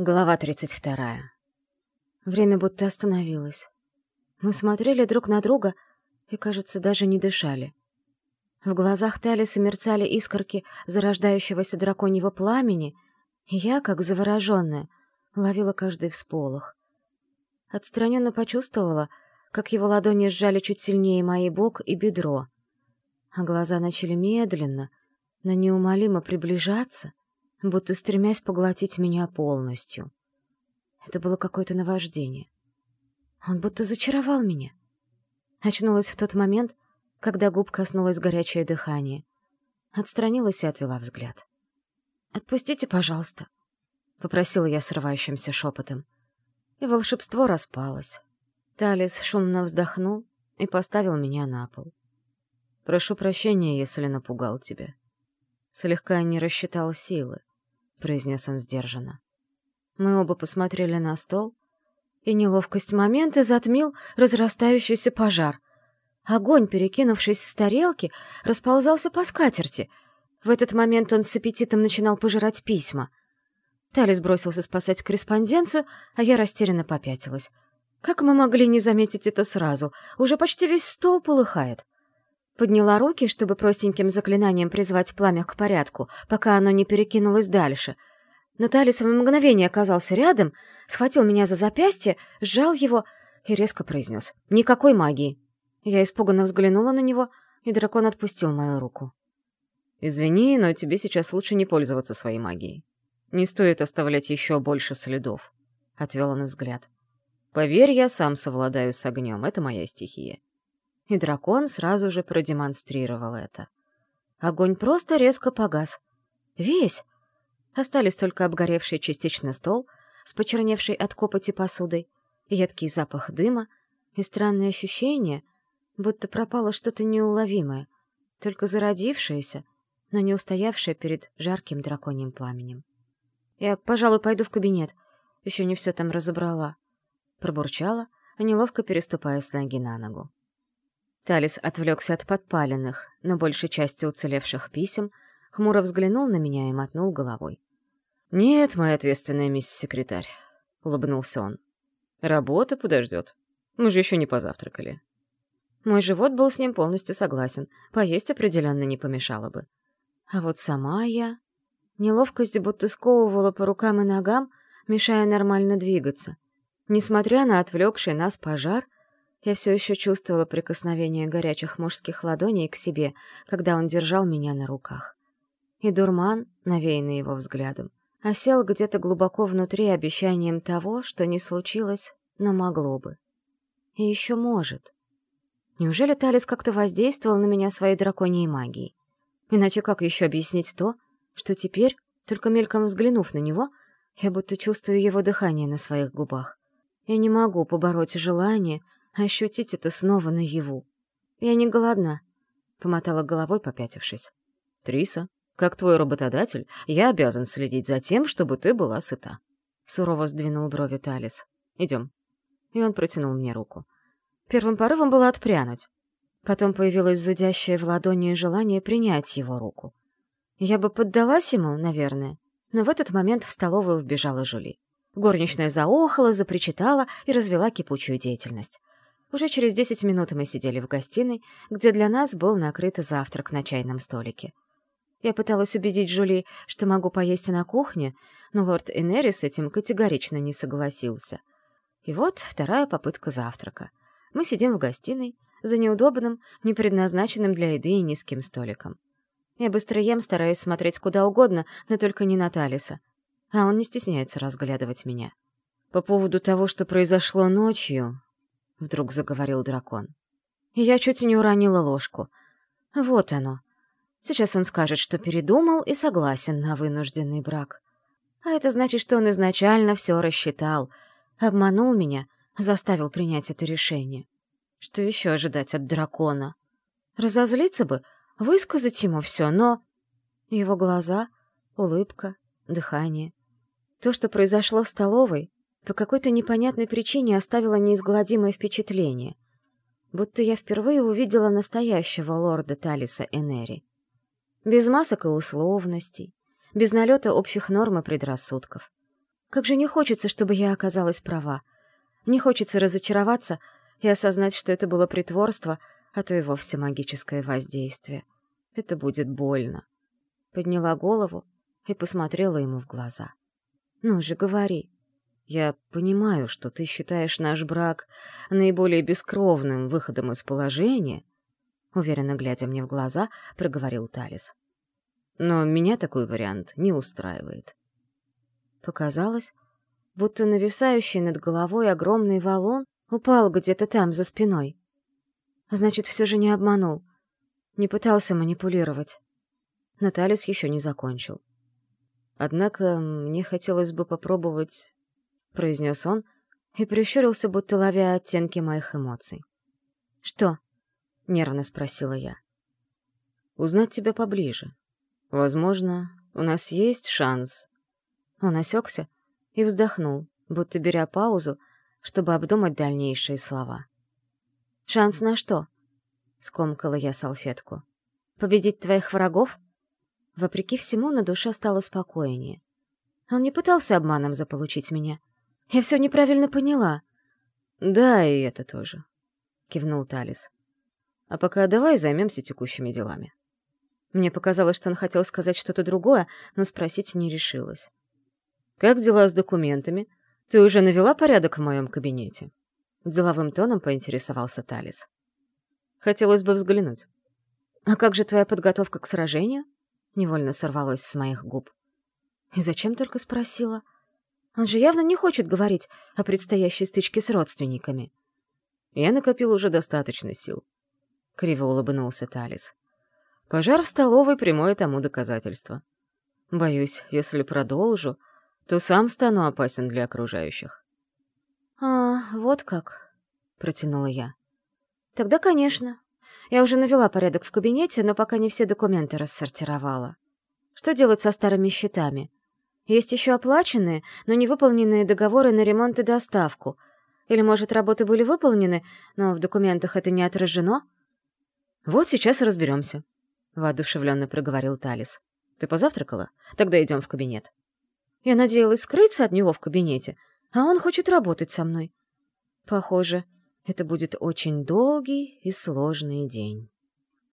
Глава 32. Время будто остановилось. Мы смотрели друг на друга и, кажется, даже не дышали. В глазах Талиса мерцали искорки зарождающегося драконьего пламени, и я, как завороженная, ловила каждый всполох. Отстраненно почувствовала, как его ладони сжали чуть сильнее мои бок и бедро, а глаза начали медленно, но неумолимо приближаться, будто стремясь поглотить меня полностью. Это было какое-то наваждение. Он будто зачаровал меня. Очнулась в тот момент, когда губ коснулось горячее дыхание. Отстранилась и отвела взгляд. «Отпустите, пожалуйста», — попросила я срывающимся шепотом. И волшебство распалось. Талис шумно вздохнул и поставил меня на пол. «Прошу прощения, если напугал тебя». Слегка не рассчитал силы. — произнес он сдержанно. Мы оба посмотрели на стол, и неловкость момента затмил разрастающийся пожар. Огонь, перекинувшись с тарелки, расползался по скатерти. В этот момент он с аппетитом начинал пожирать письма. Талис бросился спасать корреспонденцию, а я растерянно попятилась. Как мы могли не заметить это сразу? Уже почти весь стол полыхает. Подняла руки, чтобы простеньким заклинанием призвать пламя к порядку, пока оно не перекинулось дальше. Но Талис в мгновение оказался рядом, схватил меня за запястье, сжал его и резко произнес «Никакой магии». Я испуганно взглянула на него, и дракон отпустил мою руку. «Извини, но тебе сейчас лучше не пользоваться своей магией. Не стоит оставлять еще больше следов», — отвел он взгляд. «Поверь, я сам совладаю с огнем, это моя стихия и дракон сразу же продемонстрировал это. Огонь просто резко погас. Весь. Остались только обгоревший частично стол с почерневшей от копоти посудой, едкий запах дыма и странное ощущение, будто пропало что-то неуловимое, только зародившееся, но не устоявшее перед жарким драконьим пламенем. «Я, пожалуй, пойду в кабинет. Еще не все там разобрала», — пробурчала, неловко переступая с ноги на ногу. Талис отвлекся от подпаленных, но большей части уцелевших писем, хмуро взглянул на меня и мотнул головой. «Нет, моя ответственная мисс-секретарь», — улыбнулся он. «Работа подождет. Мы же еще не позавтракали». Мой живот был с ним полностью согласен, поесть определенно не помешало бы. А вот сама я... Неловкость будто сковывала по рукам и ногам, мешая нормально двигаться. Несмотря на отвлекший нас пожар, я все еще чувствовала прикосновение горячих мужских ладоней к себе, когда он держал меня на руках. И дурман, навеянный его взглядом, осел где-то глубоко внутри обещанием того, что не случилось, но могло бы. И еще может. Неужели Талис как-то воздействовал на меня своей драконьей магией? Иначе как еще объяснить то, что теперь, только мельком взглянув на него, я будто чувствую его дыхание на своих губах. Я не могу побороть желание — ощутить это снова наяву. «Я не голодна», — помотала головой, попятившись. «Триса, как твой работодатель, я обязан следить за тем, чтобы ты была сыта». Сурово сдвинул брови Талис. «Идем». И он протянул мне руку. Первым порывом было отпрянуть. Потом появилось зудящее в ладони желание принять его руку. Я бы поддалась ему, наверное, но в этот момент в столовую вбежала Жули. Горничная заохала, запричитала и развела кипучую деятельность. Уже через десять минут мы сидели в гостиной, где для нас был накрыт завтрак на чайном столике. Я пыталась убедить Жули, что могу поесть на кухне, но лорд Энери с этим категорично не согласился. И вот вторая попытка завтрака. Мы сидим в гостиной, за неудобным, не предназначенным для еды и низким столиком. Я быстро ем, стараясь смотреть куда угодно, но только не на Талиса. А он не стесняется разглядывать меня. По поводу того, что произошло ночью, — вдруг заговорил дракон. Я чуть не уронила ложку. Вот оно. Сейчас он скажет, что передумал и согласен на вынужденный брак. А это значит, что он изначально все рассчитал, обманул меня, заставил принять это решение. Что еще ожидать от дракона? Разозлиться бы, высказать ему все, но... Его глаза, улыбка, дыхание. То, что произошло в столовой, по какой-то непонятной причине оставила неизгладимое впечатление, будто я впервые увидела настоящего лорда Талиса Энери. Без масок и условностей, без налета общих норм и предрассудков. Как же не хочется, чтобы я оказалась права. Не хочется разочароваться и осознать, что это было притворство, а то и вовсе магическое воздействие. Это будет больно. Подняла голову и посмотрела ему в глаза. «Ну же, говори. Я понимаю, что ты считаешь наш брак наиболее бескровным выходом из положения», уверенно глядя мне в глаза, проговорил Талис. «Но меня такой вариант не устраивает». Показалось, будто нависающий над головой огромный валун упал где-то там, за спиной. Значит, все же не обманул. Не пытался манипулировать. Наталис еще не закончил. Однако мне хотелось бы попробовать, — произнес он и прищурился, будто ловя оттенки моих эмоций. «Что?» — нервно спросила я. «Узнать тебя поближе. Возможно, у нас есть шанс». Он осекся и вздохнул, будто беря паузу, чтобы обдумать дальнейшие слова. «Шанс на что?» — скомкала я салфетку. «Победить твоих врагов?» Вопреки всему, на душе стало спокойнее. Он не пытался обманом заполучить меня. Я все неправильно поняла. «Да, и это тоже», — кивнул Талис. «А пока давай займемся текущими делами». Мне показалось, что он хотел сказать что-то другое, но спросить не решилась. «Как дела с документами? Ты уже навела порядок в моем кабинете?» Деловым тоном поинтересовался Талис. «Хотелось бы взглянуть». «А как же твоя подготовка к сражению?» Невольно сорвалось с моих губ. И зачем только спросила? Он же явно не хочет говорить о предстоящей стычке с родственниками. Я накопил уже достаточно сил. Криво улыбнулся Талис. Пожар в столовой — прямое тому доказательство. Боюсь, если продолжу, то сам стану опасен для окружающих. «А, вот как», — протянула я. «Тогда, конечно, я уже навела порядок в кабинете, но пока не все документы рассортировала. Что делать со старыми счетами? Есть еще оплаченные, но не выполненные договоры на ремонт и доставку. Или, может, работы были выполнены, но в документах это не отражено? Вот сейчас разберемся, — воодушевленно проговорил Талис. Ты позавтракала? Тогда идем в кабинет. Я надеялась скрыться от него в кабинете, а он хочет работать со мной. Похоже, это будет очень долгий и сложный день.